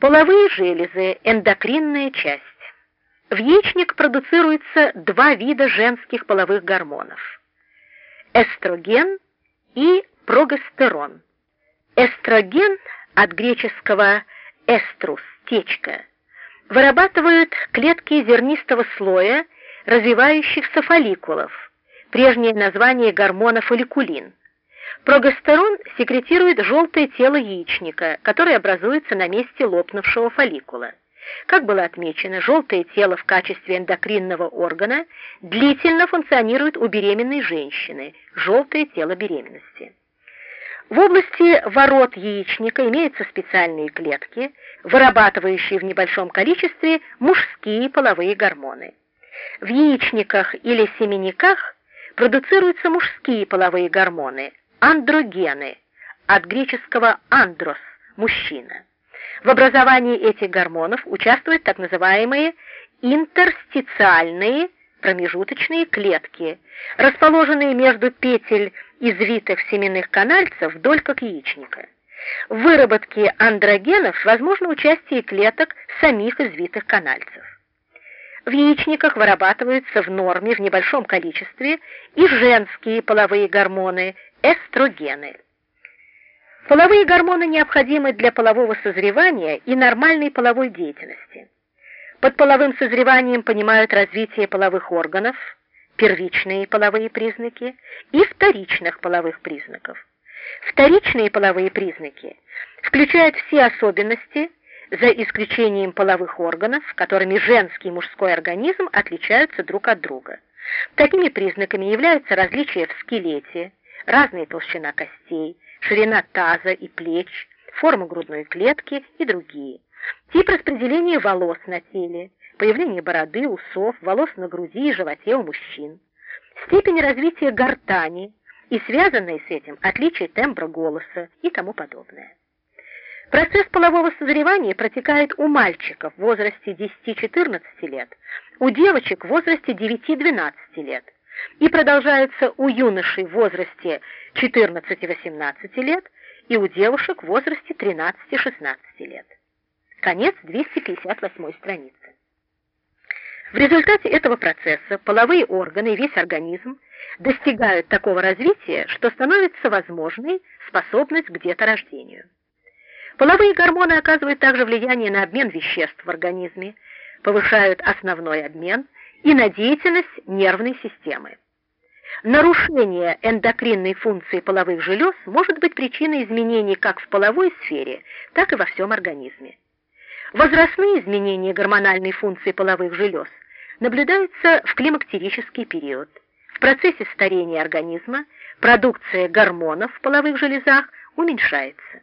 Половые железы – эндокринная часть. В яичник продуцируется два вида женских половых гормонов – эстроген и прогестерон. Эстроген от греческого «эструс» – течка – вырабатывают клетки зернистого слоя развивающихся фолликулов, прежнее название гормона фолликулин – Прогестерон секретирует желтое тело яичника, которое образуется на месте лопнувшего фолликула. Как было отмечено, желтое тело в качестве эндокринного органа длительно функционирует у беременной женщины, желтое тело беременности. В области ворот яичника имеются специальные клетки, вырабатывающие в небольшом количестве мужские половые гормоны. В яичниках или семенниках продуцируются мужские половые гормоны, андрогены, от греческого андрос – мужчина. В образовании этих гормонов участвуют так называемые интерстициальные промежуточные клетки, расположенные между петель извитых семенных канальцев вдоль как яичника. В выработке андрогенов возможно участие клеток самих извитых канальцев. В яичниках вырабатываются в норме в небольшом количестве и женские половые гормоны эстрогены. Половые гормоны необходимы для полового созревания и нормальной половой деятельности. Под половым созреванием понимают развитие половых органов, первичные половые признаки и вторичных половых признаков. Вторичные половые признаки включают все особенности, за исключением половых органов, которыми женский и мужской организм отличаются друг от друга. Такими признаками являются различия в скелете, разная толщина костей, ширина таза и плеч, форма грудной клетки и другие. Тип распределения волос на теле, появление бороды, усов, волос на груди и животе у мужчин, степень развития гортани и связанные с этим отличие тембра голоса и тому подобное. Процесс полового созревания протекает у мальчиков в возрасте 10-14 лет, у девочек в возрасте 9-12 лет и продолжается у юношей в возрасте 14-18 лет и у девушек в возрасте 13-16 лет. Конец 258 страницы. В результате этого процесса половые органы и весь организм достигают такого развития, что становится возможной способность к деторождению. Половые гормоны оказывают также влияние на обмен веществ в организме, повышают основной обмен – и на деятельность нервной системы. Нарушение эндокринной функции половых желез может быть причиной изменений как в половой сфере, так и во всем организме. Возрастные изменения гормональной функции половых желез наблюдаются в климактерический период. В процессе старения организма продукция гормонов в половых железах уменьшается.